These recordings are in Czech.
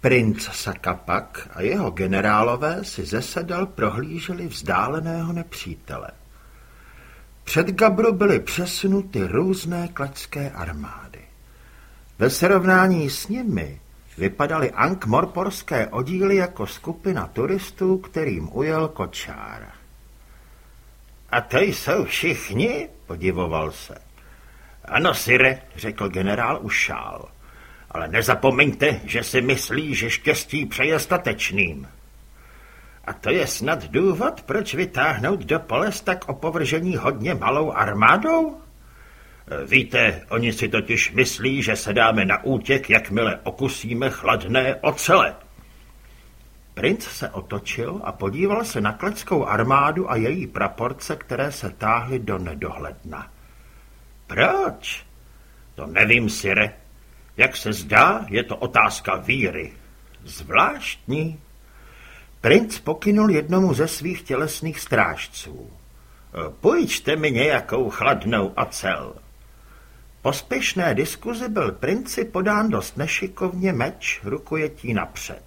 Princ Sakapak a jeho generálové si ze sedel prohlíželi vzdáleného nepřítele. Před Gabru byly přesunuty různé klecké armády. Ve srovnání s nimi vypadaly ankmorporské oddíly jako skupina turistů, kterým ujel kočár. A to jsou všichni? podivoval se. Ano, Sire, řekl generál Ušál. Ale nezapomeňte, že si myslí, že štěstí přeje statečným. A to je snad důvod, proč vytáhnout do pole s tak opovržení hodně malou armádou? Víte, oni si totiž myslí, že se dáme na útěk, jakmile okusíme chladné ocele. Princ se otočil a podíval se na kleckou armádu a její praporce, které se táhly do nedohledna. Proč? To nevím, Sire. Jak se zdá, je to otázka víry. Zvláštní. Princ pokynul jednomu ze svých tělesných strážců. Půjčte mi nějakou chladnou ocel. Po spěšné diskuzi byl princi podán dost nešikovně meč rukojetí napřed.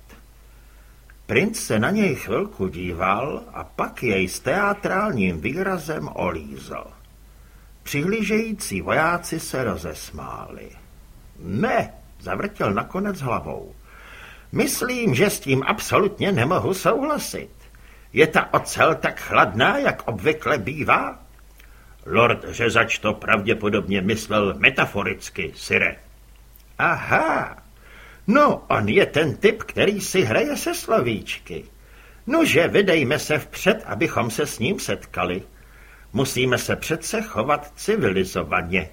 Princ se na něj chvilku díval a pak jej s teatrálním výrazem olízl. Přihlížející vojáci se rozesmáli. Ne, zavrtěl nakonec hlavou. Myslím, že s tím absolutně nemohu souhlasit. Je ta ocel tak chladná, jak obvykle bývá? Lord řezač to pravděpodobně myslel metaforicky, Sire. Aha, no on je ten typ, který si hraje se slovíčky. Nože, vydejme se vpřed, abychom se s ním setkali. Musíme se přece chovat civilizovaně.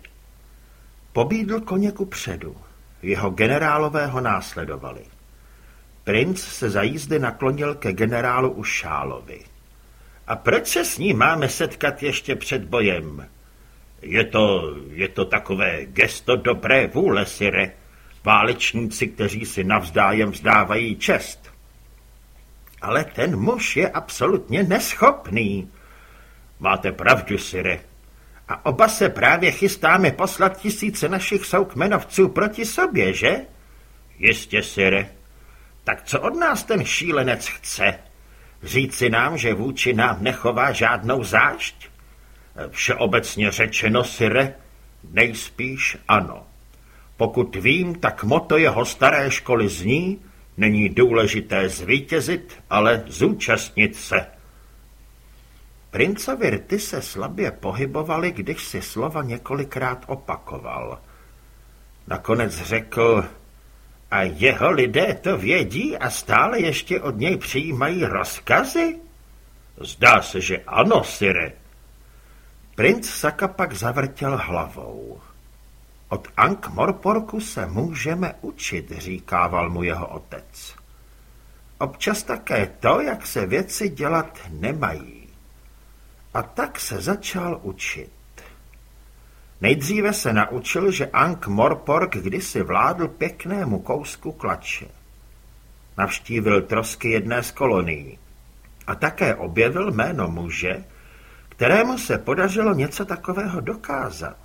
Pobídl koně ku předu. Jeho generálové ho následovali. Princ se za jízdy naklonil ke generálu Ušálovi. A proč se s ním máme setkat ještě před bojem? Je to, je to takové gesto dobré vůle, Sire. Válečníci, kteří si navzdájem vzdávají čest. Ale ten muž je absolutně neschopný. Máte pravdu, Sire. A oba se právě chystáme poslat tisíce našich soukmenovců proti sobě, že? Jistě, Sire. Tak co od nás ten šílenec chce? Říci nám, že vůči nám nechová žádnou zášť? Všeobecně řečeno, Sire, nejspíš ano. Pokud vím, tak moto jeho staré školy zní, není důležité zvítězit, ale zúčastnit se. Princovi rty se slabě pohybovaly, když si slova několikrát opakoval. Nakonec řekl, a jeho lidé to vědí a stále ještě od něj přijímají rozkazy? Zdá se, že ano, Sire. Princ Saka pak zavrtěl hlavou. Od Ank Morporku se můžeme učit, říkával mu jeho otec. Občas také to, jak se věci dělat nemají. A tak se začal učit. Nejdříve se naučil, že Ank Morpork kdysi vládl pěknému kousku klače. Navštívil trosky jedné z kolonií a také objevil jméno muže, kterému se podařilo něco takového dokázat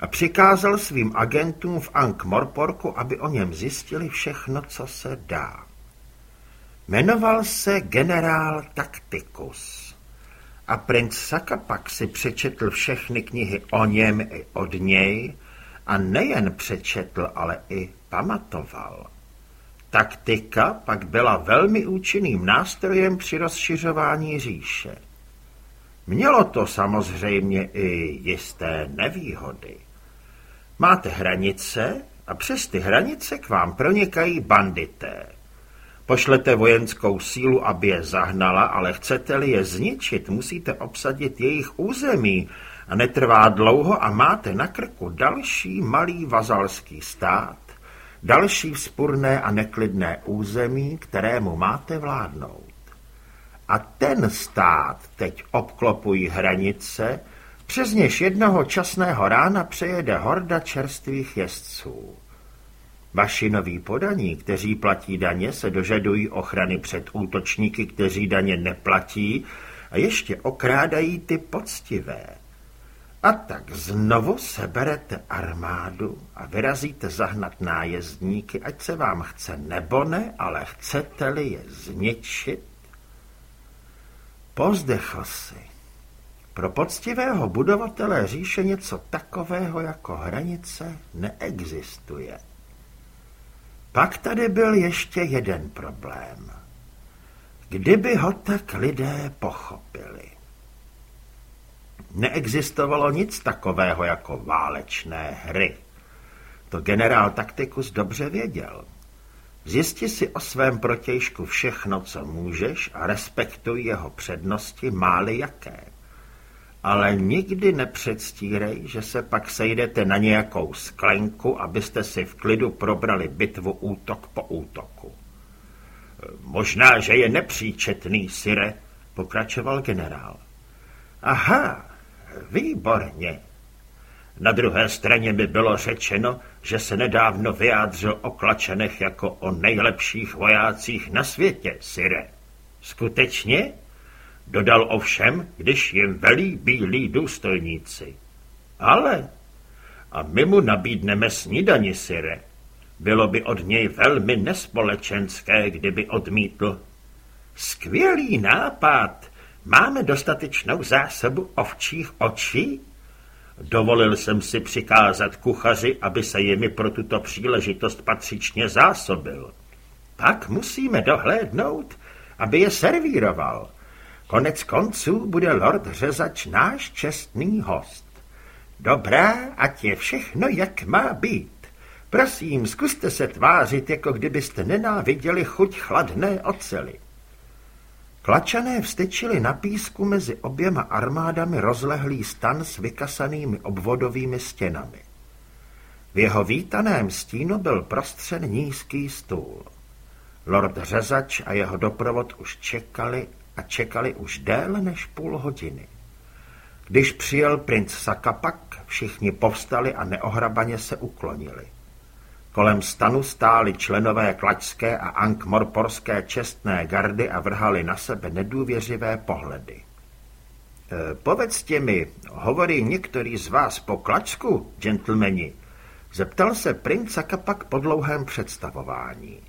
a přikázal svým agentům v Ank Morporku, aby o něm zjistili všechno, co se dá. Jmenoval se generál Taktikus. A princ Sakapak si přečetl všechny knihy o něm i od něj a nejen přečetl, ale i pamatoval. Taktika pak byla velmi účinným nástrojem při rozšiřování říše. Mělo to samozřejmě i jisté nevýhody. Máte hranice a přes ty hranice k vám pronikají bandité. Pošlete vojenskou sílu, aby je zahnala, ale chcete-li je zničit, musíte obsadit jejich území a netrvá dlouho a máte na krku další malý vazalský stát, další vzpurné a neklidné území, kterému máte vládnout. A ten stát teď obklopují hranice, přes něž jednoho časného rána přejede horda čerstvých jezdců. Vaši noví podaní, kteří platí daně, se dožadují ochrany před útočníky, kteří daně neplatí a ještě okrádají ty poctivé. A tak znovu seberete armádu a vyrazíte zahnat nájezdníky, ať se vám chce nebo ne, ale chcete-li je zničit? Pozdechl si. Pro poctivého budovatele říše něco takového jako hranice neexistuje. Pak tady byl ještě jeden problém. Kdyby ho tak lidé pochopili. Neexistovalo nic takového jako válečné hry. To generál Taktikus dobře věděl. Zjisti si o svém protějšku všechno, co můžeš a respektuj jeho přednosti, máli jaké. Ale nikdy nepředstírej, že se pak sejdete na nějakou sklenku, abyste si v klidu probrali bitvu útok po útoku. Možná, že je nepříčetný, Sire, pokračoval generál. Aha, Výborně. Na druhé straně by bylo řečeno, že se nedávno vyjádřil o klačenech jako o nejlepších vojácích na světě, Sire. Skutečně? Dodal ovšem, když jim velí bílí důstojníci. Ale, a my mu nabídneme snídani, Sire. Bylo by od něj velmi nespolečenské, kdyby odmítl. Skvělý nápad, Máme dostatečnou zásobu ovčích očí? Dovolil jsem si přikázat kuchaři, aby se jimi pro tuto příležitost patřičně zásobil. Pak musíme dohlédnout, aby je servíroval. Konec konců bude lord řezač náš čestný host. Dobrá, ať je všechno, jak má být. Prosím, zkuste se tvářit, jako kdybyste nenáviděli chuť chladné ocely. Klačané vstyčili na písku mezi oběma armádami rozlehlý stan s vykasanými obvodovými stěnami. V jeho vítaném stínu byl prostřen nízký stůl. Lord Řezač a jeho doprovod už čekali a čekali už déle než půl hodiny. Když přijel princ Sakapak, všichni povstali a neohrabaně se uklonili. Kolem stanu stáli členové klačské a ankmorporské čestné gardy a vrhali na sebe nedůvěřivé pohledy. E, povedzte mi, hovorí některý z vás po klačsku, gentlemani? Zeptal se princ Akapak po dlouhém představování.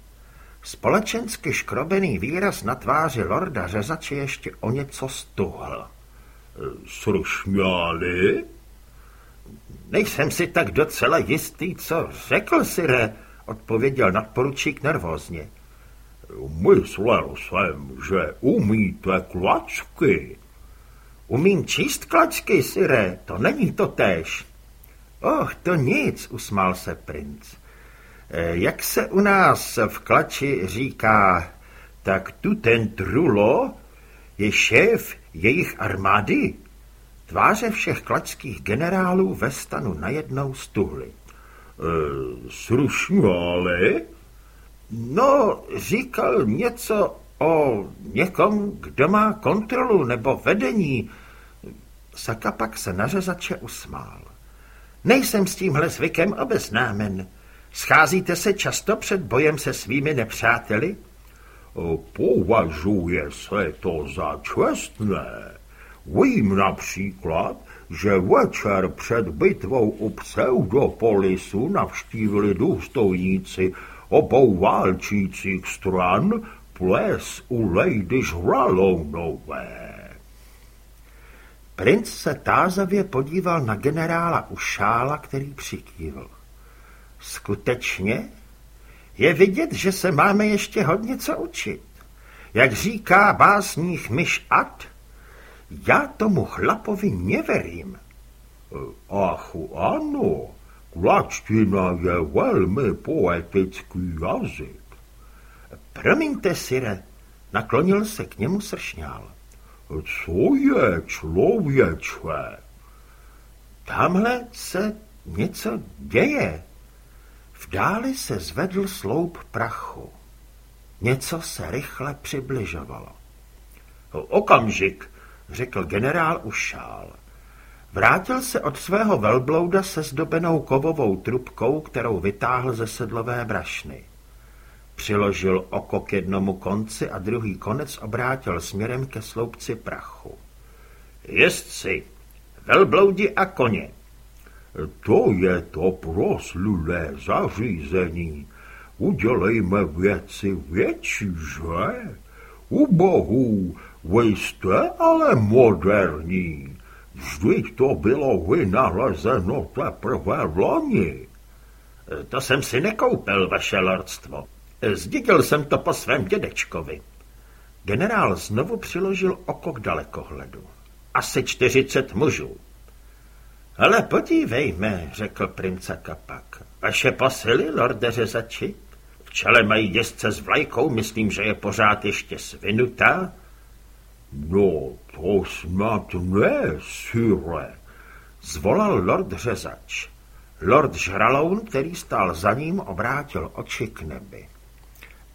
Společensky škrobený výraz na tváři lorda řezače ještě o něco stuhl. Srušňáli? Nejsem si tak docela jistý, co řekl, Sire, odpověděl nadporučík nervózně. Myslel jsem, že umíte klačky. Umím číst klačky, Sire, to není to též. Och, to nic, usmál se princ. E, jak se u nás v klači říká, tak tu ten Trulo je šéf jejich armády. Tváře všech klačských generálů ve stanu najednou stuhly. E, slušně ale? No, říkal něco o někom, kdo má kontrolu nebo vedení. Sakapak se na řezače usmál. Nejsem s tímhle zvykem obeznámen. Scházíte se často před bojem se svými nepřáteli? Považuje se to za čestné. Vím například, že večer před bitvou u Pseudopolisu navštívili důstojníci obou válčících stran ples u Lady Žralounové. Princ se tázavě podíval na generála Ušála, který přikývl. Skutečně? Je vidět, že se máme ještě hodně co učit. Jak říká básník Myš At, já tomu chlapovi neverím. Achu, ano, klačtina je velmi poetický jazyk. Promiňte, Sire, naklonil se k němu sršňál. Co je člověče? Tamhle se něco děje. Dáli se zvedl sloup prachu. Něco se rychle přibližovalo. Okamžik, řekl generál Ušál. Vrátil se od svého velblouda se zdobenou kovovou trubkou, kterou vytáhl ze sedlové brašny. Přiložil oko k jednomu konci a druhý konec obrátil směrem ke sloupci prachu. Jestci, velbloudi a koně. To je to proslulé zařízení. Udělejme věci větší, že? U bohů, vy jste ale moderní. Vždyť to bylo vynalezeno teprve loni. To jsem si nekoupil, vaše lordstvo. Zdědil jsem to po svém dědečkovi. Generál znovu přiložil oko k dalekohledu. Asi čtyřicet mužů. Ale podívejme, řekl prince Kapak. Vaše posily, lorde řezači? V čele mají děsce s vlajkou, myslím, že je pořád ještě svinutá. No, to snad ne, sire, zvolal lord řezač. Lord Žraloun, který stál za ním, obrátil oči k nebi.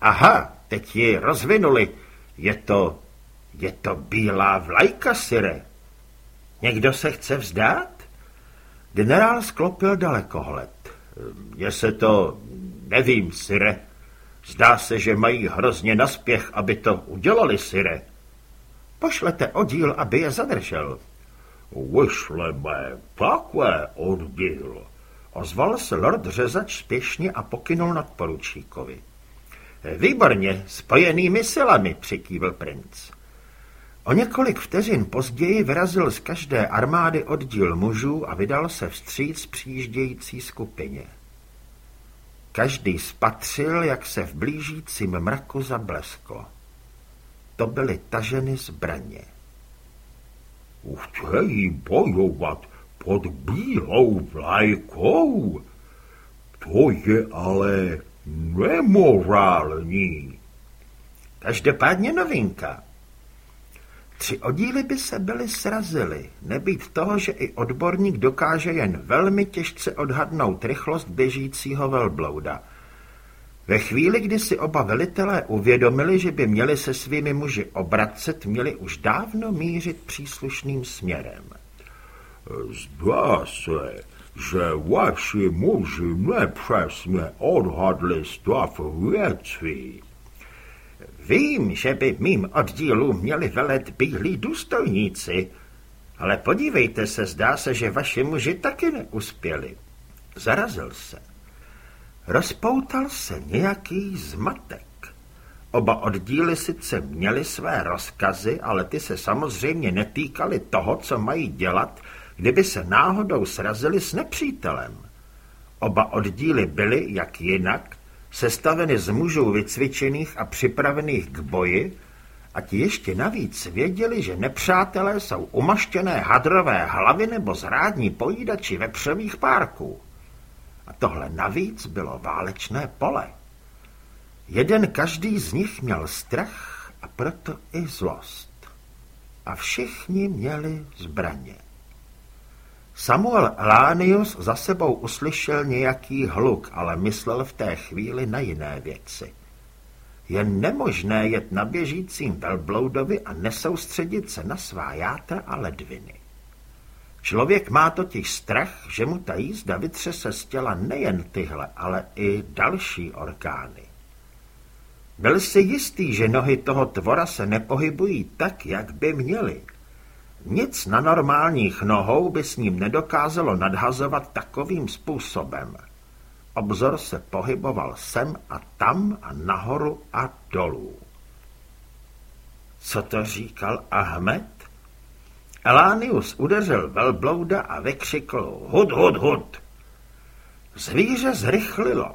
Aha, teď ji rozvinuli. Je to, je to bílá vlajka, sire. Někdo se chce vzdát? Generál sklopil dalekohled. Je se to, nevím, sire. Zdá se, že mají hrozně naspěch, aby to udělali, sire. Pošlete oddíl, aby je zadržel. Vyšleme takové oddíl. Ozval se lord řezač spěšně a pokynul nad poručíkovi. Výborně, spojenými silami, přikývil princ. O několik vteřin později vyrazil z každé armády oddíl mužů a vydal se vstříc přijíždějící skupině. Každý spatřil, jak se v blížícím mraku zablesklo. To byly taženy zbraně. Chtějí bojovat pod bílou vlajkou? To je ale nemorální. Každopádně novinka. Tři oddíly by se byly srazily, nebýt toho, že i odborník dokáže jen velmi těžce odhadnout rychlost běžícího velblouda. Ve chvíli, kdy si oba velitelé uvědomili, že by měli se svými muži obracet, měli už dávno mířit příslušným směrem. Zdá se, že vaši muži nepřesně odhadli stav věcí. Vím, že by mým oddílu měli velet bílí důstojníci, ale podívejte se, zdá se, že vaši muži taky neuspěli. Zarazil se. Rozpoutal se nějaký zmatek. Oba oddíly sice měly své rozkazy, ale ty se samozřejmě netýkaly toho, co mají dělat, kdyby se náhodou srazili s nepřítelem. Oba oddíly byly, jak jinak, sestaveny z mužů vycvičených a připravených k boji, a ti ještě navíc věděli, že nepřátelé jsou umaštěné hadrové hlavy nebo zrádní pojídači vepřových párků. A tohle navíc bylo válečné pole. Jeden každý z nich měl strach a proto i zlost. A všichni měli zbraně. Samuel Elánius za sebou uslyšel nějaký hluk, ale myslel v té chvíli na jiné věci. Je nemožné jet na běžícím velbloudovi a nesoustředit se na svá játra a ledviny. Člověk má totiž strach, že mu ta jízda vytřese z těla nejen tyhle, ale i další orgány. Byl si jistý, že nohy toho tvora se nepohybují tak, jak by měly. Nic na normálních nohou by s ním nedokázalo nadhazovat takovým způsobem. Obzor se pohyboval sem a tam a nahoru a dolů. Co to říkal Ahmed? Elánius udeřil velblouda a vykřikl hud, hud, hud. Zvíře zrychlilo.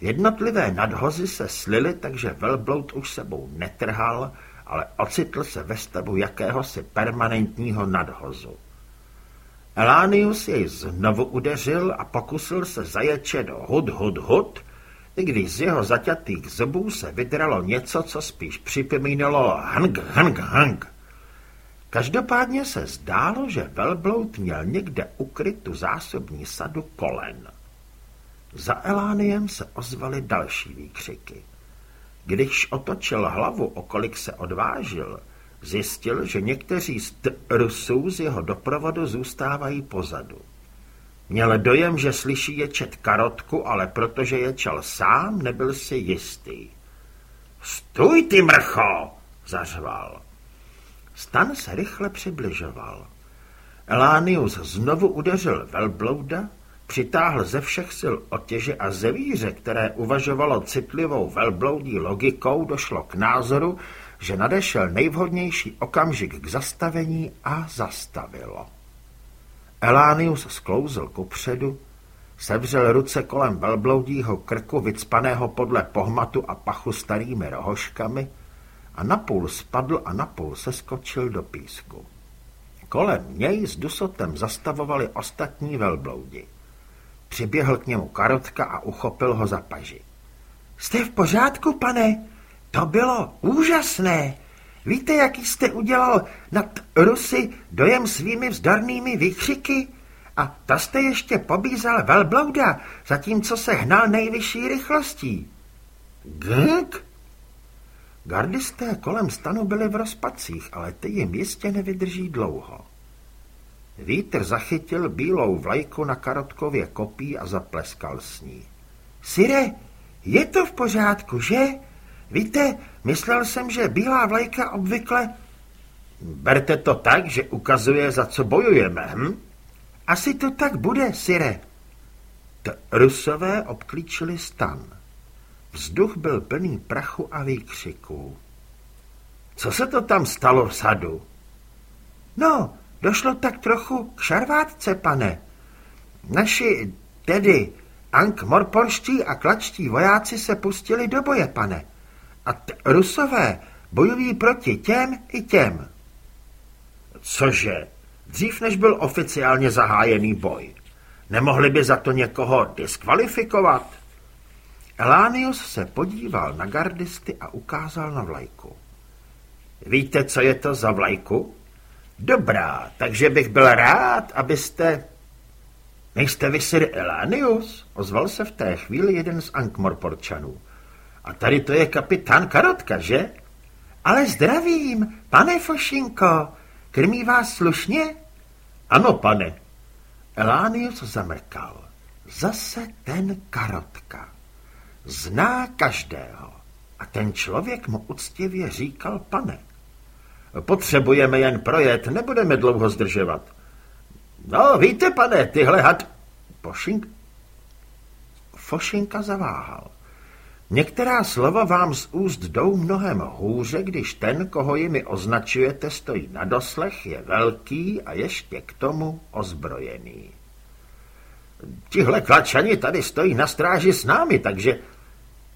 Jednotlivé nadhozy se slily, takže velbloud už sebou netrhal, ale ocitl se ve stavu jakéhosi permanentního nadhozu. Elánius jej znovu udeřil a pokusil se zaječet do hud, hud, hud, i když z jeho zaťatých zubů se vydralo něco, co spíš připomínalo hang, hang, hang. Každopádně se zdálo, že velbloud měl někde ukryt zásobní sadu kolen. Za Elániem se ozvaly další výkřiky. Když otočil hlavu, okolik se odvážil, zjistil, že někteří z Rusů z jeho doprovodu zůstávají pozadu. Měl dojem, že slyší ječet karotku, ale protože ječel sám, nebyl si jistý. Stůj ty mrcho! zařval. Stan se rychle přibližoval. Elánius znovu udeřil velblouda, přitáhl ze všech sil otěže a zevíře, které uvažovalo citlivou velbloudí logikou, došlo k názoru, že nadešel nejvhodnější okamžik k zastavení a zastavilo. Elánius sklouzl kupředu, sevřel ruce kolem velbloudího krku vycpaného podle pohmatu a pachu starými rohoškami a napůl spadl a napůl seskočil do písku. Kolem něj s dusotem zastavovali ostatní velbloudi. Přiběhl k němu karotka a uchopil ho za paži. Jste v pořádku, pane? To bylo úžasné. Víte, jaký jste udělal nad Rusy dojem svými vzdarnými výkřiky? A ta jste ještě pobízal velblouda, zatímco se hnal nejvyšší rychlostí. Gk? Gardisté kolem stanu byli v rozpacích, ale ty jim jistě nevydrží dlouho. Vítr zachytil bílou vlajku na karotkově kopí a zapleskal s ní. Sire, je to v pořádku, že? Víte, myslel jsem, že bílá vlajka obvykle... Berte to tak, že ukazuje, za co bojujeme, hm? Asi to tak bude, Sire. T Rusové obklíčili stan. Vzduch byl plný prachu a výkřiků. Co se to tam stalo v sadu? No, došlo tak trochu k šarvátce, pane. Naši, tedy Ankh-Morporští a klačtí vojáci se pustili do boje, pane. A Rusové bojují proti těm i těm. Cože? Dřív než byl oficiálně zahájený boj. Nemohli by za to někoho diskvalifikovat? Elánius se podíval na gardisty a ukázal na vlajku. Víte, co je to za vlajku? Dobrá, takže bych byl rád, abyste... Nejste vy Sir Elánius? Ozval se v té chvíli jeden z Ankmorporčanů. A tady to je kapitán Karotka, že? Ale zdravím, pane Fošinko, krmí vás slušně? Ano, pane. Elánius zamrkal. Zase ten Karotka. Zná každého. A ten člověk mu uctivě říkal pane. Potřebujeme jen projet, nebudeme dlouho zdržovat. No, víte, pane, tyhle had... Pošink... Fošinka zaváhal. Některá slova vám z úst jdou mnohem hůře, když ten, koho jimi označujete, stojí na doslech, je velký a ještě k tomu ozbrojený. Tihle klačani tady stojí na stráži s námi, takže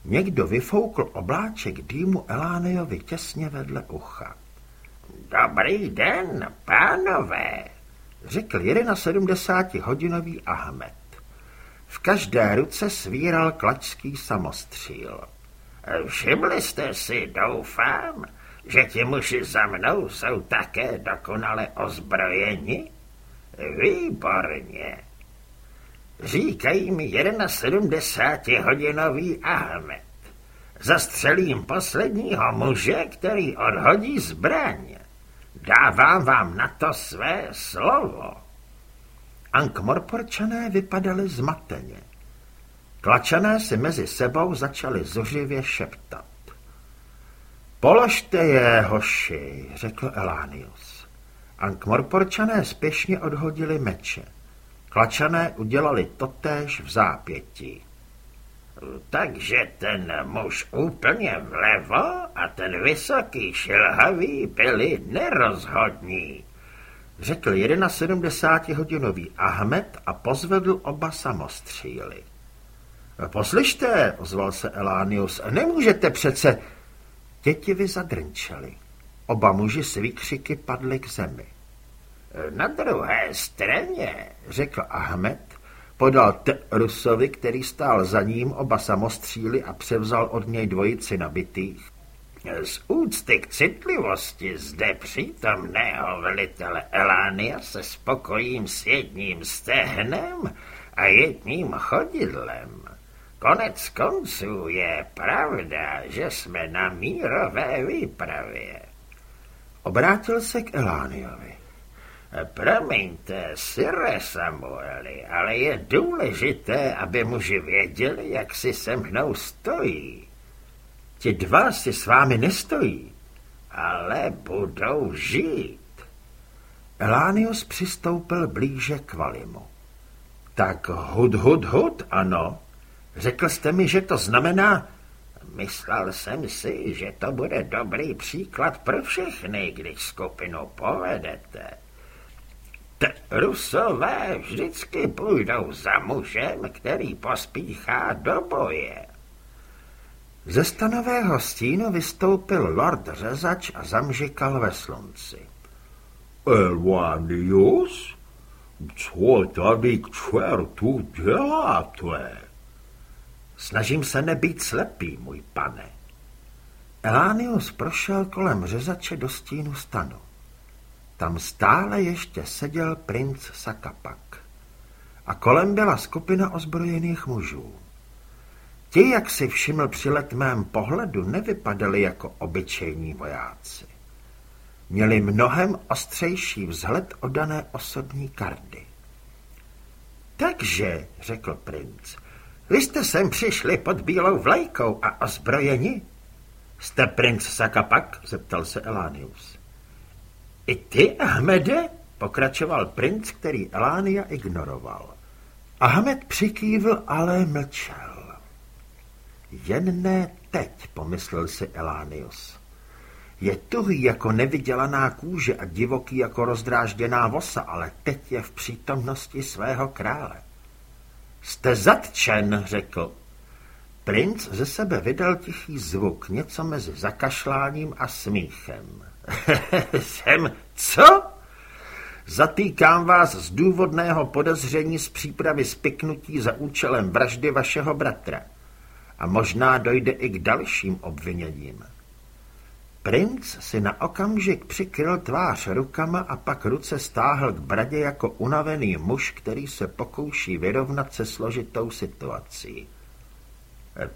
Někdo vyfoukl obláček dýmu Elánejovi těsně vedle ucha. Dobrý den, pánové, řekl 71-hodinový Ahmed. V každé ruce svíral klačský samostříl. Všimli jste si, doufám, že ti muži za mnou jsou také dokonale ozbrojeni? Výborně. Říkají mi 71-hodinový Ahmed. Zastřelím posledního muže, který odhodí zbraň. Dávám vám na to své slovo. Ankmorporčané vypadali zmateně. Klačané si mezi sebou začali zuřivě šeptat. Položte je, hoši, řekl Elánius. Ankmorporčané spěšně odhodili meče. Klačané udělali totéž v zápětí. Takže ten muž úplně vlevo a ten vysoký šilhavý byli nerozhodní, řekl 71-hodinový Ahmed a pozvedl oba samostříly. Poslyšte, ozval se Elánius, nemůžete přece... Děti zadrnčeli. Oba muži s výkřiky padli k zemi. Na druhé straně, řekl Ahmed, podal T. Rusovi, který stál za ním oba samostříly a převzal od něj dvojici nabitých. Z úcty k citlivosti zde přítomného velitele Elánia se spokojím s jedním stehnem a jedním chodidlem. Konec konců je pravda, že jsme na mírové výpravě. Obrátil se k Elániovi. Promiňte, Sire Samueli, ale je důležité, aby muži věděli, jak si se mnou stojí. Ti dva si s vámi nestojí, ale budou žít. Elánius přistoupil blíže k Valimu. Tak hud, hud, hud, ano. Řekl jste mi, že to znamená... Myslel jsem si, že to bude dobrý příklad pro všechny, když skupinu povedete. T Rusové vždycky půjdou za mužem, který pospíchá do boje. Ze stanového stínu vystoupil lord řezač a zamžikal ve slunci. Elvanius? Co tady k čertu děláte? Snažím se nebýt slepý, můj pane. Elánius prošel kolem řezače do stínu stanu. Tam stále ještě seděl princ Sakapak. A kolem byla skupina ozbrojených mužů. Ti, jak si všiml při letmém pohledu, nevypadali jako obyčejní vojáci. Měli mnohem ostřejší vzhled o dané osobní kardy. Takže, řekl princ, vy jste sem přišli pod bílou vlajkou a ozbrojeni? Jste princ Sakapak? zeptal se Elánius. I ty, Ahmede? pokračoval princ, který Elánia ignoroval. Ahmed přikývl, ale mlčel. Jen ne teď, pomyslel si Elánius. Je tuhý jako nevydělaná kůže a divoký jako rozdrážděná vosa, ale teď je v přítomnosti svého krále. Jste zatčen, řekl. Princ ze sebe vydal tichý zvuk, něco mezi zakašláním a smíchem. Jsem co? Zatýkám vás z důvodného podezření z přípravy spiknutí za účelem vraždy vašeho bratra. A možná dojde i k dalším obviněním. Princ si na okamžik přikryl tvář rukama a pak ruce stáhl k bradě jako unavený muž, který se pokouší vyrovnat se složitou situací.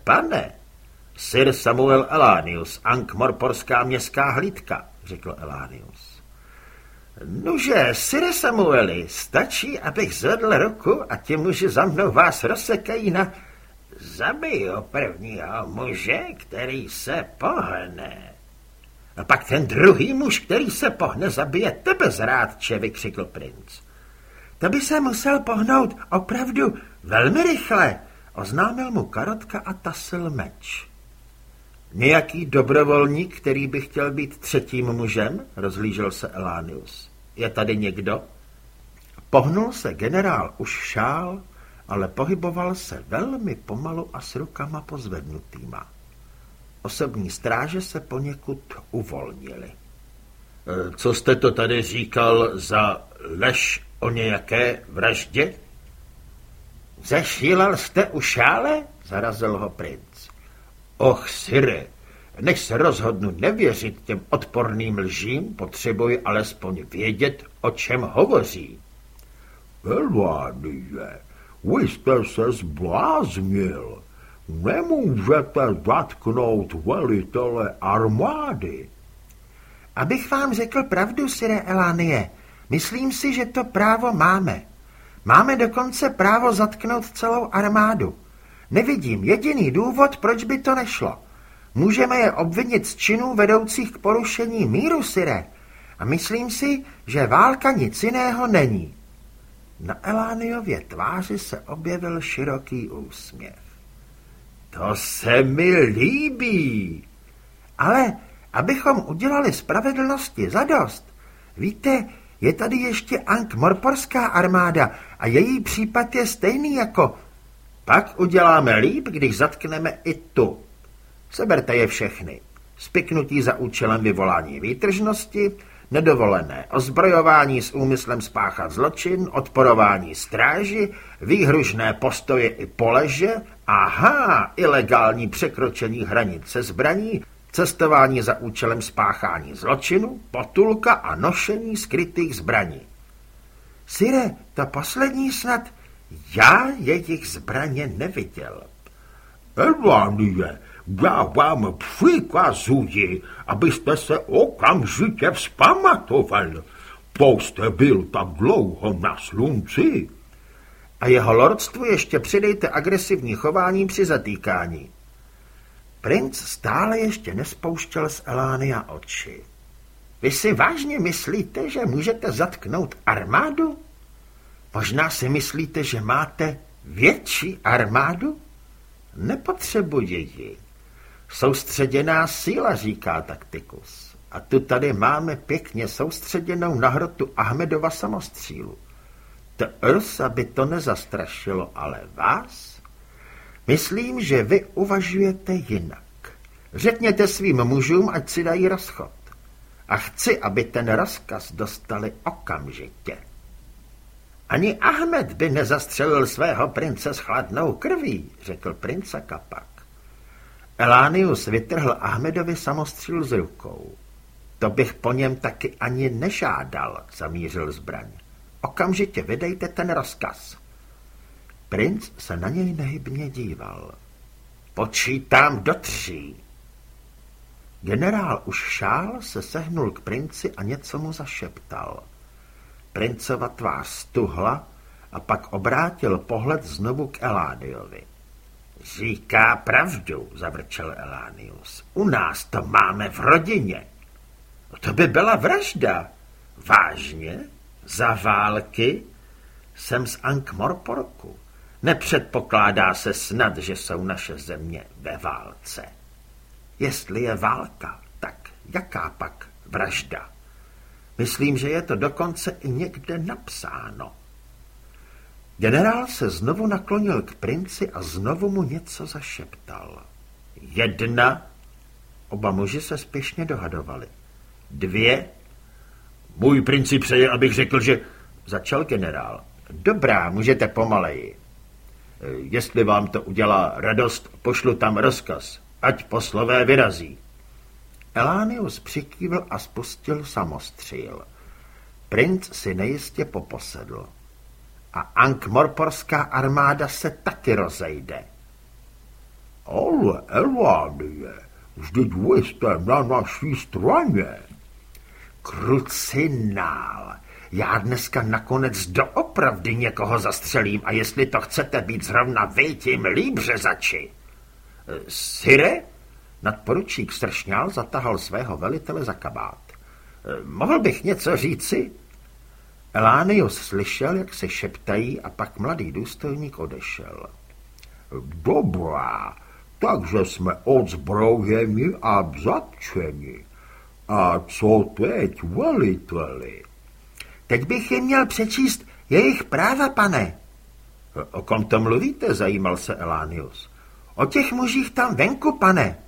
Pane, Sir Samuel Elánius, Ankh-Morporská městská hlídka, řekl Elánius. Nože, Sir Samueli, stačí, abych zvedl ruku a ti muži za mnou vás rozsekají na... Zabiju prvního muže, který se pohne. A pak ten druhý muž, který se pohne, zabije tebe zrádče, vykřikl princ. To by se musel pohnout opravdu velmi rychle, oznámil mu karotka a tasil meč. Nějaký dobrovolník, který by chtěl být třetím mužem, rozhlížel se Elánius. Je tady někdo? Pohnul se generál už šál, ale pohyboval se velmi pomalu a s rukama pozvednutýma. Osobní stráže se poněkud uvolnili. E, co jste to tady říkal za lež o nějaké vraždě? Zešílel jste u šále? Zarazil ho princ. Och, sire, než se rozhodnu nevěřit těm odporným lžím, potřebuji alespoň vědět, o čem hovoří. Elvánie, vy jste se zbláznil, Nemůžete zatknout velitele armády. Abych vám řekl pravdu, Sire Elánie, myslím si, že to právo máme. Máme dokonce právo zatknout celou armádu. Nevidím jediný důvod, proč by to nešlo. Můžeme je obvinit z činů vedoucích k porušení míru, Sire. A myslím si, že válka nic jiného není. Na Elániově tváři se objevil široký úsměv. To se mi líbí. Ale abychom udělali spravedlnosti zadost, víte, je tady ještě Ankh-Morporská armáda a její případ je stejný jako... Pak uděláme líp, když zatkneme i tu. Seberte je všechny. Spiknutí za účelem vyvolání výtržnosti, nedovolené ozbrojování s úmyslem spáchat zločin, odporování stráži, výhružné postoje i poleže, aha, ilegální překročení hranice zbraní, cestování za účelem spáchání zločinu, potulka a nošení skrytých zbraní. Sire, ta poslední snad, já jejich zbraně neviděl. Evánie, já vám přikazuji, abyste se okamžitě vzpamatoval. To jste byl tak dlouho na slunci. A jeho lordstvu ještě přidejte agresivní chování při zatýkání. Princ stále ještě nespouštěl z Elánia oči. Vy si vážně myslíte, že můžete zatknout armádu? Možná si myslíte, že máte větší armádu? Nepotřebuje ji. Soustředěná síla, říká taktikus. A tu tady máme pěkně soustředěnou na hrotu Ahmedova samostřílu. To Ursa by to nezastrašilo, ale vás? Myslím, že vy uvažujete jinak. Řekněte svým mužům, ať si dají rozchod. A chci, aby ten rozkaz dostali okamžitě. Ani Ahmed by nezastřelil svého prince s chladnou krví, řekl prince Kapak. Elánius vytrhl Ahmedovi samostříl z rukou. To bych po něm taky ani nežádal, zamířil zbraň. Okamžitě vydejte ten rozkaz. Princ se na něj nehybně díval. Počítám do tří. Generál už šál se sehnul k princi a něco mu zašeptal. Princova tvář stuhla a pak obrátil pohled znovu k Eládiovi. Říká pravdu, zavrčel Elánius. U nás to máme v rodině. To by byla vražda. Vážně? Za války? Jsem z Ankh-Morporku. Nepředpokládá se snad, že jsou naše země ve válce. Jestli je válka, tak jaká pak vražda? Myslím, že je to dokonce i někde napsáno. Generál se znovu naklonil k princi a znovu mu něco zašeptal. Jedna. Oba muži se spěšně dohadovali. Dvě. Můj princi přeje, abych řekl, že... Začal generál. Dobrá, můžete pomaleji. Jestli vám to udělá radost, pošlu tam rozkaz. Ať poslové vyrazí. Elánius přikývl a spustil samostříl. Princ si nejistě poposedl. A Ankh-Morporská armáda se taky rozejde. Ale Elánie, vždyť vy jste na naší straně. Krucinál, já dneska nakonec doopravdy někoho zastřelím a jestli to chcete být zrovna vy, tím líp řezači. Sire? Nadporučík Stršňál zatahal svého velitele za kabát. Mohl bych něco říci? Elánius slyšel, jak se šeptají a pak mladý důstojník odešel. Dobrá, takže jsme odzbrojeni a zatčeni. A co teď, veliteli? Teď bych jim měl přečíst jejich práva, pane. O kom to mluvíte, zajímal se Elánius. O těch mužích tam venku, pane.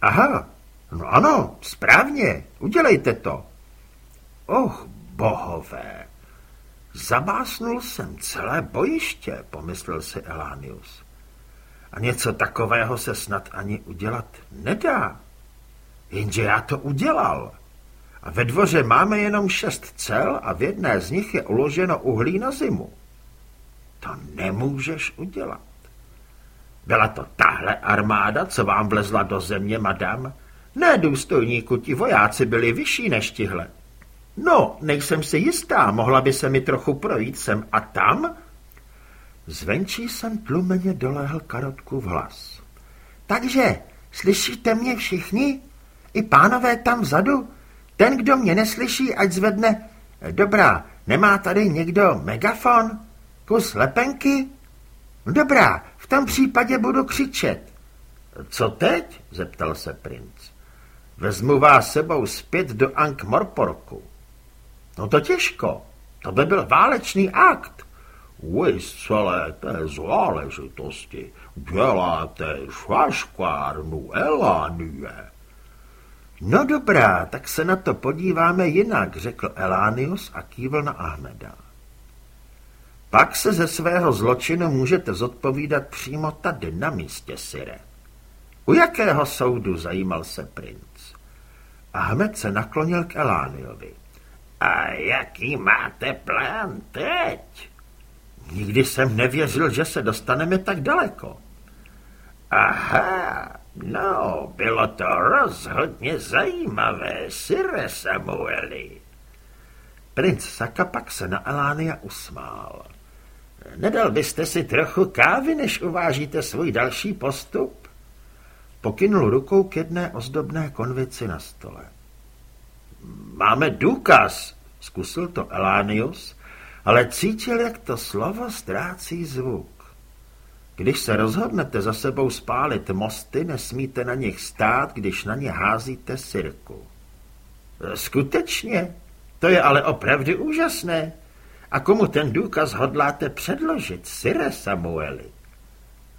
Aha, no ano, správně, udělejte to. Och, bohové, zabásnul jsem celé bojiště, pomyslel si Elánius. A něco takového se snad ani udělat nedá. Jenže já to udělal. A ve dvoře máme jenom šest cel a v jedné z nich je uloženo uhlí na zimu. To nemůžeš udělat. Byla to tahle armáda, co vám vlezla do země, madam? Ne, důstojníku, ti vojáci byli vyšší než tihle. No, nejsem si jistá, mohla by se mi trochu projít sem a tam? Zvenčí jsem tlumeně dolehl karotku v hlas. Takže, slyšíte mě všichni? I pánové tam vzadu? Ten, kdo mě neslyší, ať zvedne... Dobrá, nemá tady někdo megafon? Kus lepenky? Dobrá, v tom případě budu křičet. Co teď? zeptal se princ. Vezmu vás sebou zpět do Ankh-Morporku. No to těžko, to by byl válečný akt. Vy z celé té záležitosti děláte šaškárnu Elánie. No dobrá, tak se na to podíváme jinak, řekl Elánius a kývl na Ahmeda. Pak se ze svého zločinu můžete zodpovídat přímo tady na místě, Sire. U jakého soudu, zajímal se princ. Ahmed se naklonil k Elániovi. A jaký máte plán teď? Nikdy jsem nevěřil, že se dostaneme tak daleko. Aha, no, bylo to rozhodně zajímavé, Sire Samueli. Princ Sakapak se na Elánia usmál. Nedal byste si trochu kávy, než uvážíte svůj další postup? Pokynul rukou k jedné ozdobné konvici na stole. máme důkaz, zkusil to Elánius, ale cítil, jak to slovo ztrácí zvuk. Když se rozhodnete za sebou spálit mosty, nesmíte na nich stát, když na ně házíte sirku. Skutečně? To je ale opravdu úžasné. A komu ten důkaz hodláte předložit, Sire Samueli?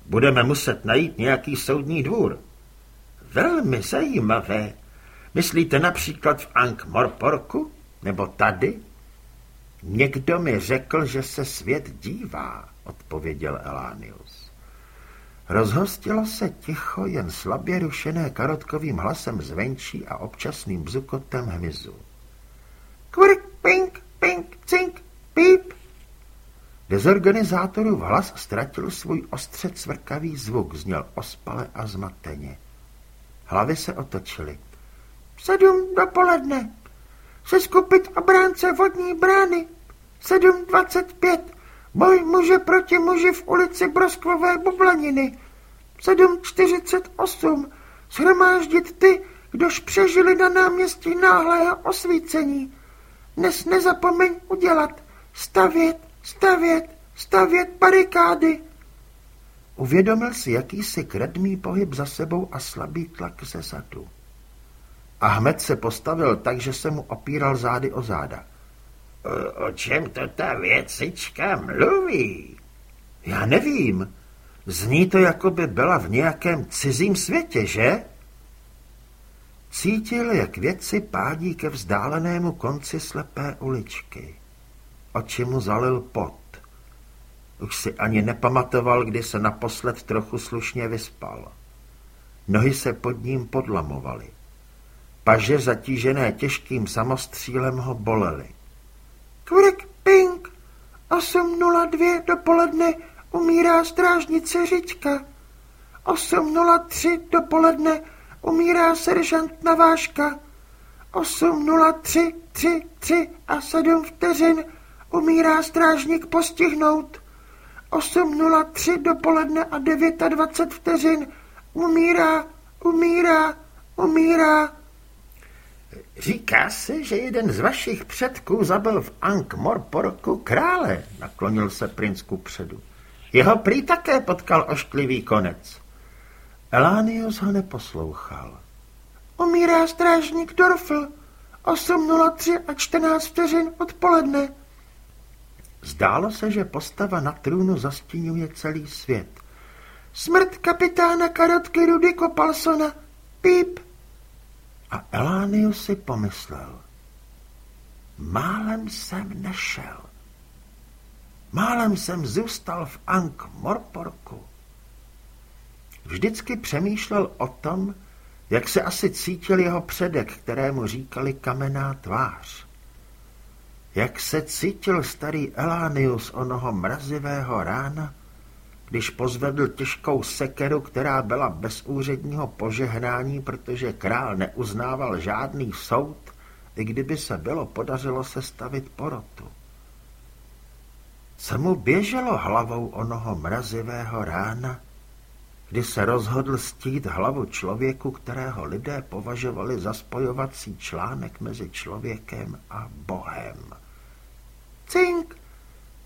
Budeme muset najít nějaký soudní dvůr. Velmi zajímavé. Myslíte například v Ankh-Morporku? Nebo tady? Někdo mi řekl, že se svět dívá, odpověděl Elánius. Rozhostilo se ticho, jen slabě rušené karotkovým hlasem zvenčí a občasným bzukotem hmyzu. Kvrk, pink, pink, cink, píp. Dezorganizátorův hlas ztratil svůj ostře cvrkavý zvuk, zněl ospale a zmateně. Hlavy se otočily. Sedm dopoledne. Seskupit obránce vodní brány. Sedm dvacet pět. Boj muže proti muži v ulici Broskvové bublaniny. Sedm čtyřicet osm. Shromáždit ty, kdož přežili na náměstí náhlého osvícení. Dnes nezapomeň udělat. Stavět, stavět, stavět barikády. Uvědomil si jakýsi kredmý pohyb za sebou a slabý tlak ze zadu. Ahmed se postavil tak, že se mu opíral zády o záda. O, o čem to ta věcička mluví? Já nevím. Zní to, jako by byla v nějakém cizím světě, že? Cítil, jak věci pádí ke vzdálenému konci slepé uličky. Oči mu zalil pot. Už si ani nepamatoval, kdy se naposled trochu slušně vyspal. Nohy se pod ním podlamovaly. Paže zatížené těžkým samostřílem ho bolely. Kvrk, ping, 8.02 dopoledne umírá strážnice Řička. 8.03 dopoledne umírá seržant Naváška. 8.03, 3, 3 a 7 vteřin umírá strážník postihnout. 8.03 dopoledne a 29 vteřin umírá, umírá, umírá. Říká se, že jeden z vašich předků zabil v Ankh-Morporku krále, naklonil se princ ku předu. Jeho prý také potkal ošklivý konec. Elánius ho neposlouchal. Umírá strážník Dorfl. 8.03 a 14 vteřin odpoledne. Zdálo se, že postava na trůnu zastínuje celý svět. Smrt kapitána karotky Rudy Kopalsona. Píp. A Elánius si pomyslel. Málem jsem nešel. Málem jsem zůstal v Ankh Morporku. Vždycky přemýšlel o tom, jak se asi cítil jeho předek, kterému říkali kamenná tvář. Jak se cítil starý Elánius onoho mrazivého rána, když pozvedl těžkou sekeru, která byla bez úředního požehnání, protože král neuznával žádný soud, i kdyby se bylo podařilo sestavit porotu. Co mu běželo hlavou onoho mrazivého rána, kdy se rozhodl stít hlavu člověku, kterého lidé považovali za spojovací článek mezi člověkem a Bohem. Cink,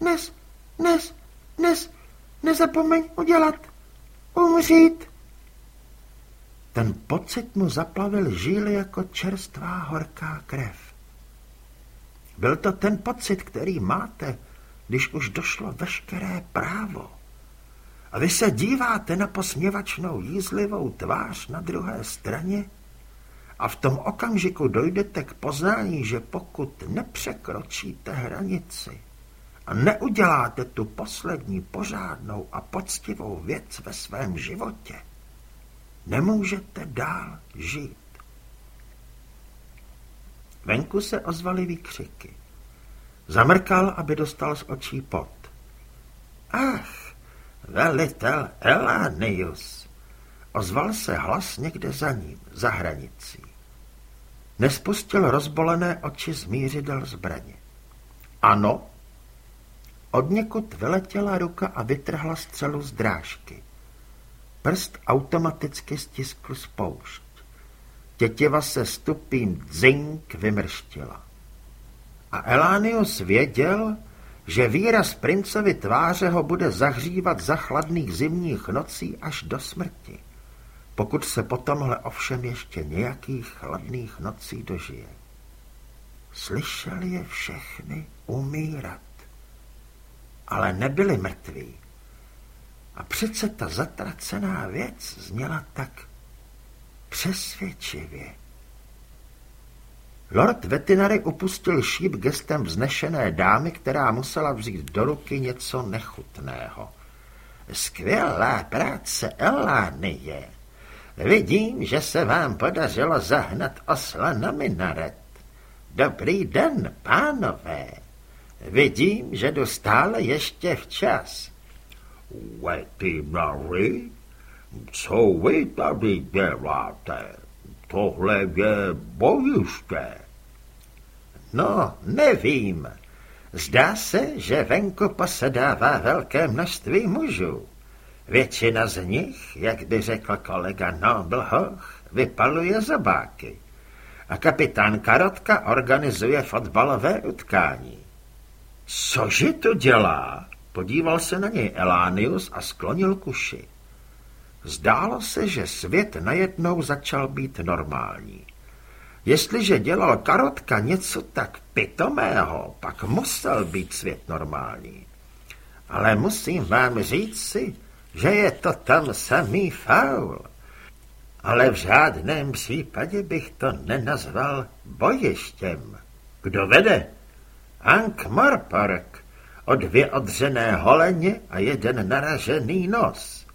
nes, nes, nes, nezapomeň udělat, umřít. Ten pocit mu zaplavil žíly jako čerstvá horká krev. Byl to ten pocit, který máte, když už došlo veškeré právo. A vy se díváte na posměvačnou jízlivou tvář na druhé straně a v tom okamžiku dojdete k poznání, že pokud nepřekročíte hranici a neuděláte tu poslední pořádnou a poctivou věc ve svém životě, nemůžete dál žít. Venku se ozvaly výkřiky. Zamrkal, aby dostal z očí pot. Ach, Velitel Elanius. Ozval se hlas někde za ním, za hranicí. Nespustil rozbolené oči z mířidel zbraně. Ano. Od někud vyletěla ruka a vytrhla střelu z drážky. Prst automaticky stiskl spoušť. Tětiva se stupým dzink vymrštila. A Elánius věděl, že výraz princovy tváře ho bude zahřívat za chladných zimních nocí až do smrti, pokud se po tomhle ovšem ještě nějakých chladných nocí dožije. Slyšel je všechny umírat, ale nebyli mrtví. A přece ta zatracená věc zněla tak přesvědčivě. Lord Vetinary upustil šíp gestem vznešené dámy, která musela vzít do ruky něco nechutného. Skvělá práce Elánie. Vidím, že se vám podařilo zahnat osla na minaret. Dobrý den, pánové. Vidím, že jdu stále ještě včas. Vetinary? Co vy tady děláte? Tohle je bojiště. No, nevím. Zdá se, že venku posedává velké množství mužů. Většina z nich, jak by řekl kolega Noblhoch, vypaluje zobáky. A kapitán Karotka organizuje fotbalové utkání. Cože to dělá? Podíval se na něj Elánius a sklonil kuši. Zdálo se, že svět najednou začal být normální. Jestliže dělal Karotka něco tak pitomého, pak musel být svět normální. Ale musím vám říci, že je to tam samý faul. Ale v žádném případě bych to nenazval bojištěm. Kdo vede? Ank Morpork, o dvě odřené holeně a jeden naražený nos.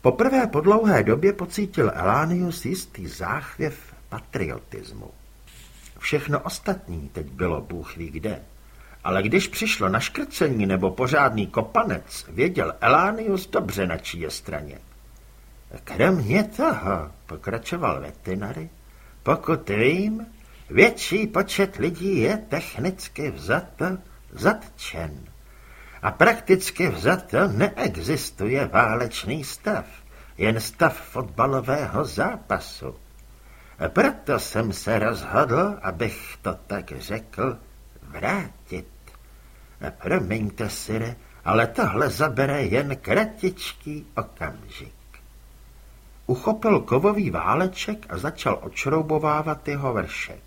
Poprvé po dlouhé době pocítil Elánius jistý záchvěv patriotismu. Všechno ostatní teď bylo bůh ví kde. Ale když přišlo na škrcení nebo pořádný kopanec, věděl Elánius dobře na čí je straně. Kromě toho, pokračoval veterinary, pokud vím, větší počet lidí je technicky vzato zatčen. A prakticky vzato neexistuje válečný stav, jen stav fotbalového zápasu. Proto jsem se rozhodl, abych to tak řekl, vrátit. Promiňte, Sire, ale tohle zabere jen kratičký okamžik. Uchopil kovový váleček a začal odšroubovávat jeho vršek.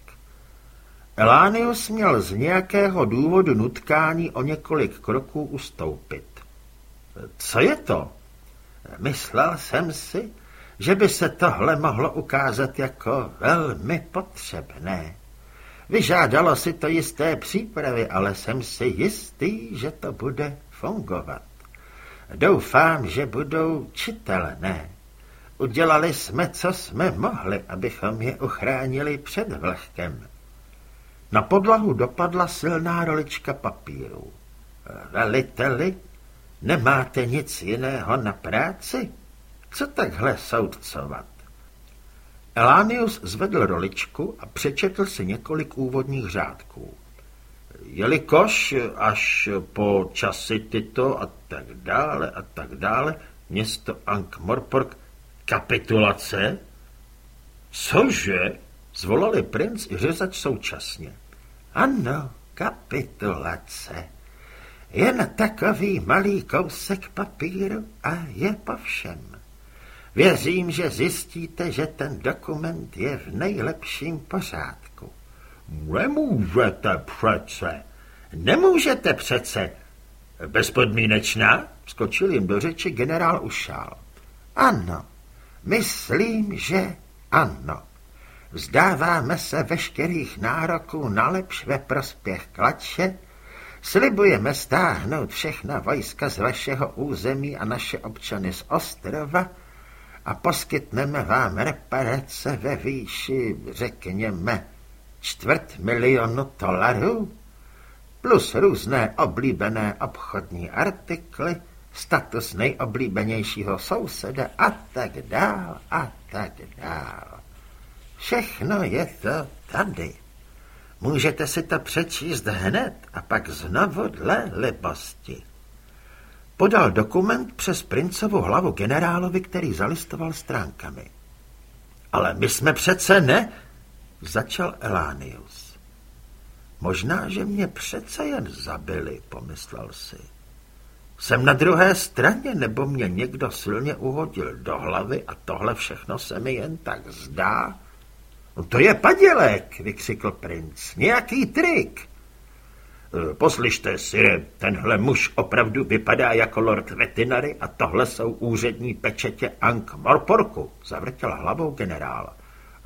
Elánius měl z nějakého důvodu nutkání o několik kroků ustoupit. Co je to? Myslel jsem si, že by se tohle mohlo ukázat jako velmi potřebné. Vyžádalo si to jisté přípravy, ale jsem si jistý, že to bude fungovat. Doufám, že budou čitelné. Udělali jsme, co jsme mohli, abychom je uchránili před vlhkem. Na podlahu dopadla silná rolička papíru. Veliteli, nemáte nic jiného na práci? Co takhle soudcovat? Elánius zvedl roličku a přečetl si několik úvodních řádků. Jelikož až po časy tyto a tak dále a tak dále, město Ankh-Morpork kapitulace? Cože? Zvolali princ i řezač současně. Ano, kapitulace. Jen takový malý kousek papíru a je po všem. Věřím, že zjistíte, že ten dokument je v nejlepším pořádku. Nemůžete přece. Nemůžete přece. Bezpodmínečná? Skočil jim do řeči generál Ušál. Ano, myslím, že ano. Vzdáváme se veškerých nároků na lepš ve prospěch klače, slibujeme stáhnout všechna vojska z vašeho území a naše občany z ostrova, a poskytneme vám reparace ve výši, řekněme, čtvrt milionu dolarů, plus různé oblíbené obchodní artikly, status nejoblíbenějšího souseda a tak dál a tak dál. Všechno je to tady. Můžete si to přečíst hned a pak znovu dle libosti. Podal dokument přes princovu hlavu generálovi, který zalistoval stránkami. Ale my jsme přece ne... Začal Elánius. Možná, že mě přece jen zabili, pomyslel si. Jsem na druhé straně, nebo mě někdo silně uhodil do hlavy a tohle všechno se mi jen tak zdá? No to je padělek, vykřikl princ. Nějaký trik. E, poslyšte, Sire, tenhle muž opravdu vypadá jako lord Vetinary a tohle jsou úřední pečetě Ank Morporku, zavrtěl hlavou generál.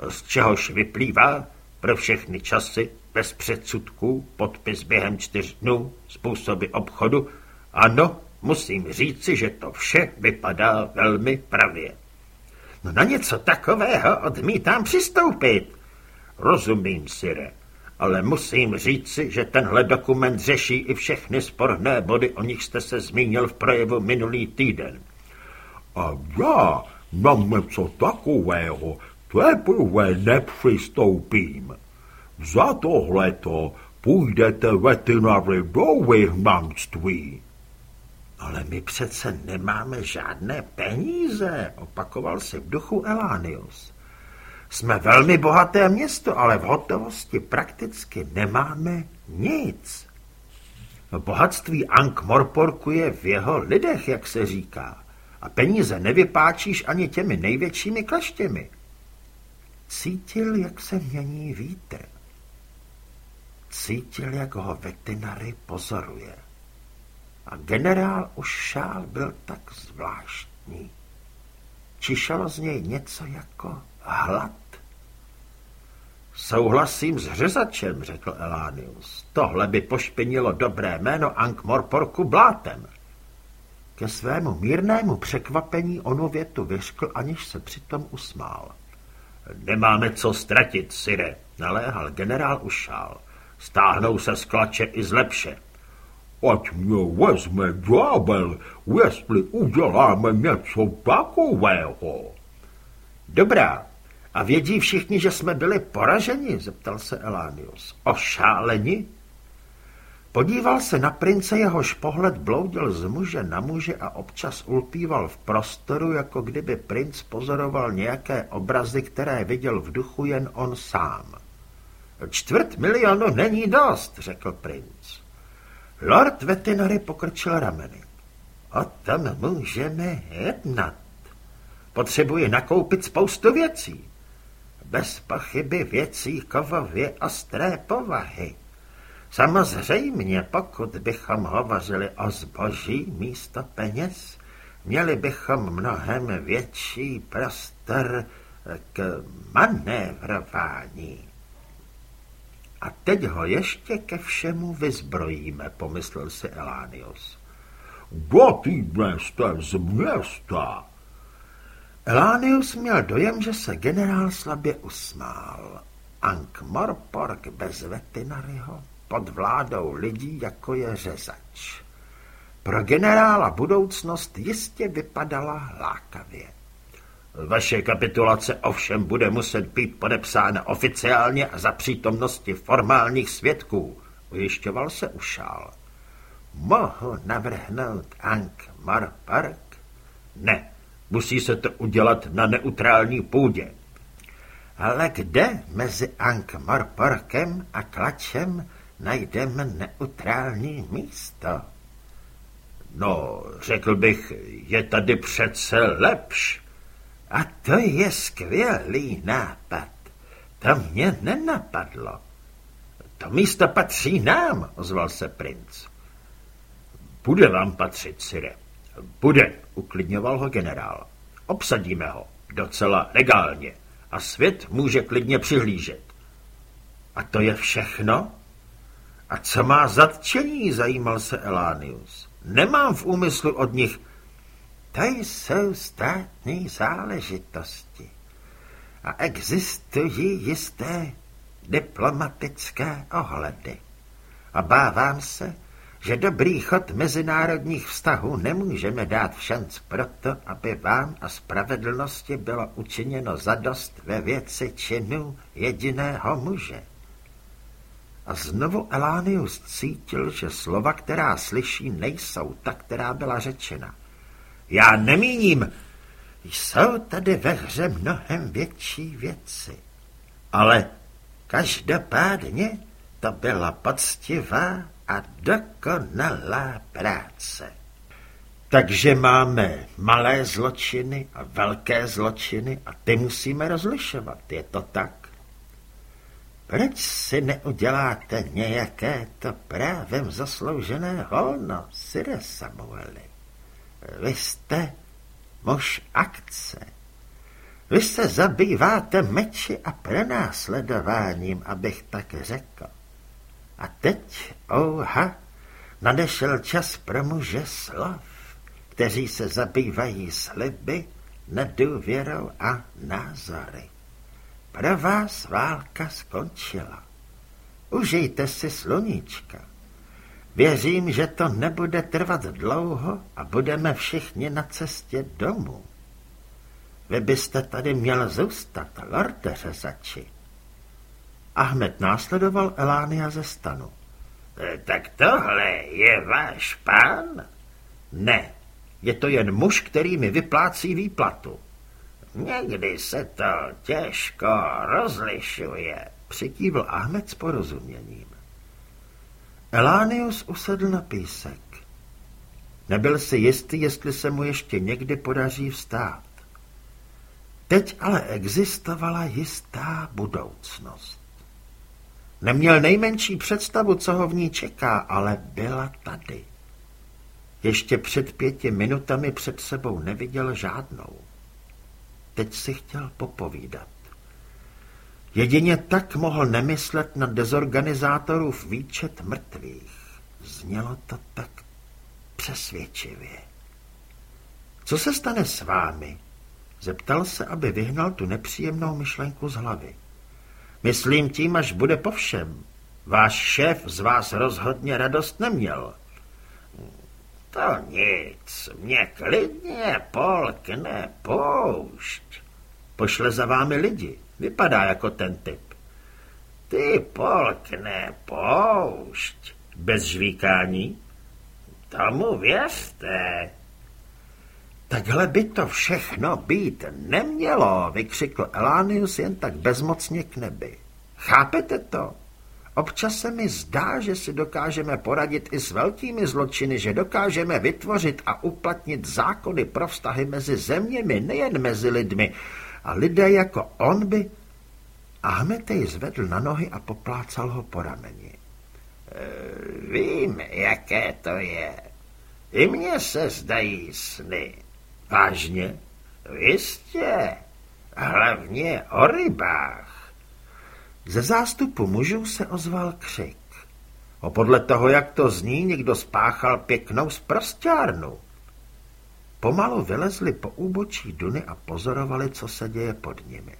Z čehož vyplývá pro všechny časy, bez předsudků, podpis během čtyř dnů, způsoby obchodu. Ano, musím říci, že to vše vypadá velmi pravě. No na něco takového odmítám přistoupit. Rozumím, Sire, ale musím říci, že tenhle dokument řeší i všechny sporné body, o nich jste se zmínil v projevu minulý týden. A já na něco takového teprve nepřistoupím. Za tohleto půjdete veterinary do vyhnanství. Ale my přece nemáme žádné peníze, opakoval si v duchu Elánius. Jsme velmi bohaté město, ale v hotovosti prakticky nemáme nic. Bohatství Ank Morporku je v jeho lidech, jak se říká. A peníze nevypáčíš ani těmi největšími kleštěmi. Cítil, jak se mění vítr. Cítil, jak ho veterinary pozoruje. A generál už šál byl tak zvláštní. Čišelo z něj něco jako hlad. Souhlasím s řezačem, řekl Elánius. Tohle by pošpinilo dobré jméno Ankh-Morporku blátem. Ke svému mírnému překvapení onu větu vyřkl, aniž se přitom usmál. Nemáme co ztratit, Sire, naléhal generál Ušál. Stáhnou se z klače i z lepše. Ať mě vezme ďábel, jestli uděláme něco takového. Dobrá, a vědí všichni, že jsme byli poraženi, zeptal se Elánius. Ošáleni? Podíval se na prince, jehož pohled bloudil z muže na muže a občas ulpíval v prostoru, jako kdyby princ pozoroval nějaké obrazy, které viděl v duchu jen on sám. Čtvrt milionu není dost, řekl princ. Lord Vetinary pokrčil rameny. O tom můžeme jednat. Potřebuje nakoupit spoustu věcí. Bez pochyby věcí kovově ostré povahy. Samozřejmě, pokud bychom hovořili o zboží místo peněz, měli bychom mnohem větší prostor k manévrování. A teď ho ještě ke všemu vyzbrojíme, pomyslel si Elánius. Do týdne jste z města. Elánius měl dojem, že se generál slabě usmál. Ank Morpork bez vetinaryho pod vládou lidí, jako je řezač. Pro generála budoucnost jistě vypadala lákavě. Vaše kapitulace ovšem bude muset být podepsána oficiálně a za přítomnosti formálních svědků, ujišťoval se Ušál. Mohu navrhnout Ank Morpork? Ne, musí se to udělat na neutrální půdě. Ale kde mezi Ank Morporkem a Klačem najdeme neutrální místo? No, řekl bych, je tady přece lepš. A to je skvělý nápad. To mě nenapadlo. To místo patří nám, ozval se princ. Bude vám patřit, Sire. Bude, uklidňoval ho generál. Obsadíme ho, docela legálně, a svět může klidně přihlížet. A to je všechno? A co má zatčení, zajímal se Elánius. Nemám v úmyslu od nich... To jsou státní záležitosti. A existují jisté diplomatické ohledy. A bávám se, že dobrý chod mezinárodních vztahů nemůžeme dát v šanc proto, aby vám a spravedlnosti bylo učiněno zadost ve věci činu jediného muže. A znovu Elánius cítil, že slova, která slyší, nejsou ta, která byla řečena. Já nemíním. Jsou tady ve hře mnohem větší věci. Ale každopádně to byla poctivá a dokonalá práce. Takže máme malé zločiny a velké zločiny a ty musíme rozlišovat, je to tak? Proč si neuděláte nějaké to právem zasloužené holno, Sire Samueli? Vy jste muž akce. Vy se zabýváte meči a pronásledováním, abych tak řekl. A teď, ouha, nadešel čas pro muže slov, kteří se zabývají sliby, nedůvěrou a názory. Pro vás válka skončila. Užijte si sluníčka. Věřím, že to nebude trvat dlouho a budeme všichni na cestě domů. Vy byste tady měl zůstat, lorde řezači. Ahmed následoval Elánia ze stanu. E, tak tohle je váš pán? Ne, je to jen muž, který mi vyplácí výplatu. Někdy se to těžko rozlišuje, přikývl Ahmed s porozuměním. Elánius usedl na písek. Nebyl si jistý, jestli se mu ještě někdy podaří vstát. Teď ale existovala jistá budoucnost. Neměl nejmenší představu, co ho v ní čeká, ale byla tady. Ještě před pěti minutami před sebou neviděl žádnou. Teď si chtěl popovídat. Jedině tak mohl nemyslet na dezorganizátorův výčet mrtvých. Znělo to tak přesvědčivě. Co se stane s vámi? Zeptal se, aby vyhnal tu nepříjemnou myšlenku z hlavy. Myslím tím, až bude po všem. Váš šéf z vás rozhodně radost neměl. To nic, mě klidně polkne poušť. Pošle za vámi lidi, vypadá jako ten typ. Ty polkne poušť. Bez žvíkání? Tomu věřte. Takhle by to všechno být nemělo, vykřikl Elánius jen tak bezmocně k nebi. Chápete to? Občas se mi zdá, že si dokážeme poradit i s velkými zločiny, že dokážeme vytvořit a uplatnit zákony pro vztahy mezi zeměmi, nejen mezi lidmi. A lidé jako on by... Ahmed jej zvedl na nohy a poplácal ho po rameni. E, vím, jaké to je. I mně se zdají sny. Vážně? Jistě. Hlavně o rybách. Ze zástupu mužů se ozval křik. O podle toho, jak to zní, někdo spáchal pěknou zprostárnu. Pomalu vylezli po úbočí duny a pozorovali, co se děje pod nimi.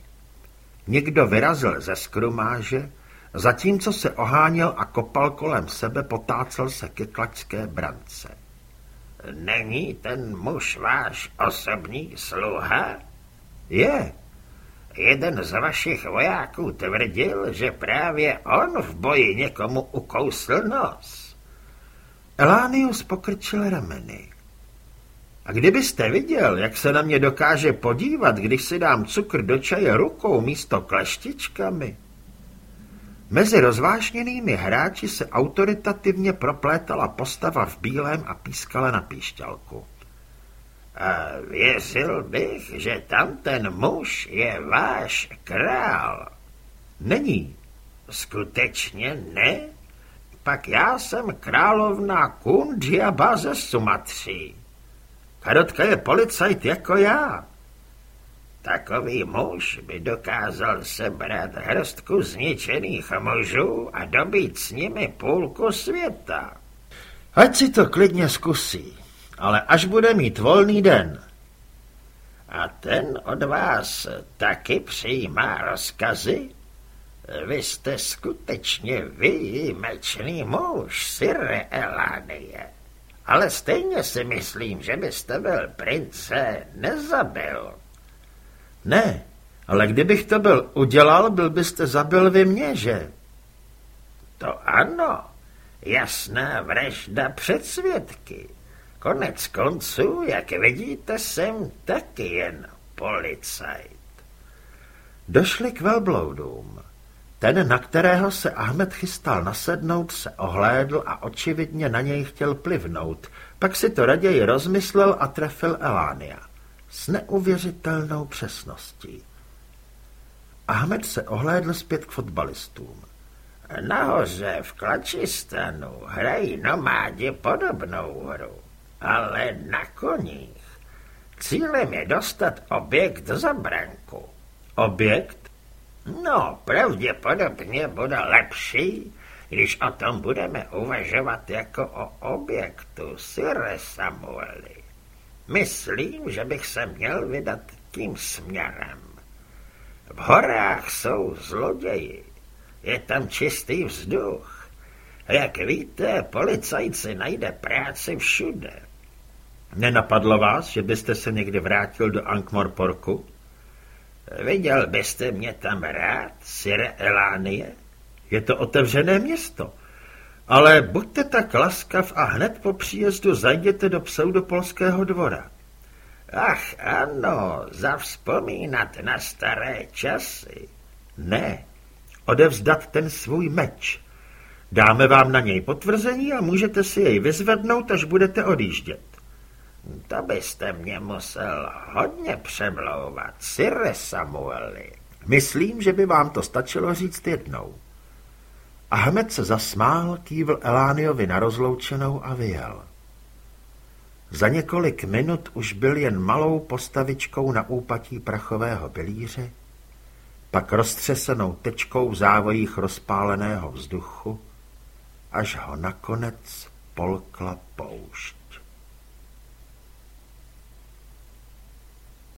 Někdo vyrazil ze skrumáže, zatímco se oháněl a kopal kolem sebe, potácel se ke klačské brance. Není ten muž váš osobní sluha? Je. Jeden z vašich vojáků tvrdil, že právě on v boji někomu ukousl nos. Elánius pokrčil rameny. A kdybyste viděl, jak se na mě dokáže podívat, když si dám cukr do čaje rukou místo kleštičkami, Mezi rozvášněnými hráči se autoritativně proplétala postava v bílém a pískala na píšťalku. A věřil bych, že tam ten muž je váš král. Není. Skutečně ne? Pak já jsem královna Kundžiaba ze Sumatří. Karotka je policajt jako já. Takový muž by dokázal sebrat hrstku zničených mužů a dobít s nimi půlku světa. Ať si to klidně zkusí, ale až bude mít volný den. A ten od vás taky přijímá rozkazy? Vy jste skutečně výjimečný muž, Sire Elánie. Ale stejně si myslím, že byste byl prince nezabil. Ne, ale kdybych to byl udělal, byl byste zabil vy mě, že? To ano, jasná vražda před svědky. Konec konců, jak vidíte, jsem taky jen policajt. Došli k velbloudům. Ten, na kterého se Ahmed chystal nasednout, se ohlédl a očividně na něj chtěl plivnout, pak si to raději rozmyslel a trefil Elánia. S neuvěřitelnou přesností. Ahmed se ohlédl zpět k fotbalistům. Nahoře v Klačistanu hrají nomádi podobnou hru, ale na koních. Cílem je dostat objekt za branku. Objekt? No, pravděpodobně bude lepší, když o tom budeme uvažovat jako o objektu, Sire Samueli. Myslím, že bych se měl vydat tím směrem. V horách jsou zloději, je tam čistý vzduch. Jak víte, policajci najde práci všude. Nenapadlo vás, že byste se někdy vrátil do Ankmorporku? Viděl byste mě tam rád, Sire Elánie? Je to otevřené město. Ale buďte tak laskav a hned po příjezdu zajděte do pseudopolského dvora. Ach ano, zavzpomínat na staré časy. Ne, odevzdat ten svůj meč. Dáme vám na něj potvrzení a můžete si jej vyzvednout, až budete odjíždět. To byste mě musel hodně přemlouvat, Sire Samueli. Myslím, že by vám to stačilo říct jednou. Ahmed se zasmál, kývl Elániovi na rozloučenou a vyjel. Za několik minut už byl jen malou postavičkou na úpatí prachového pilíře, pak roztřesenou tečkou v závojích rozpáleného vzduchu, až ho nakonec polkla poušť.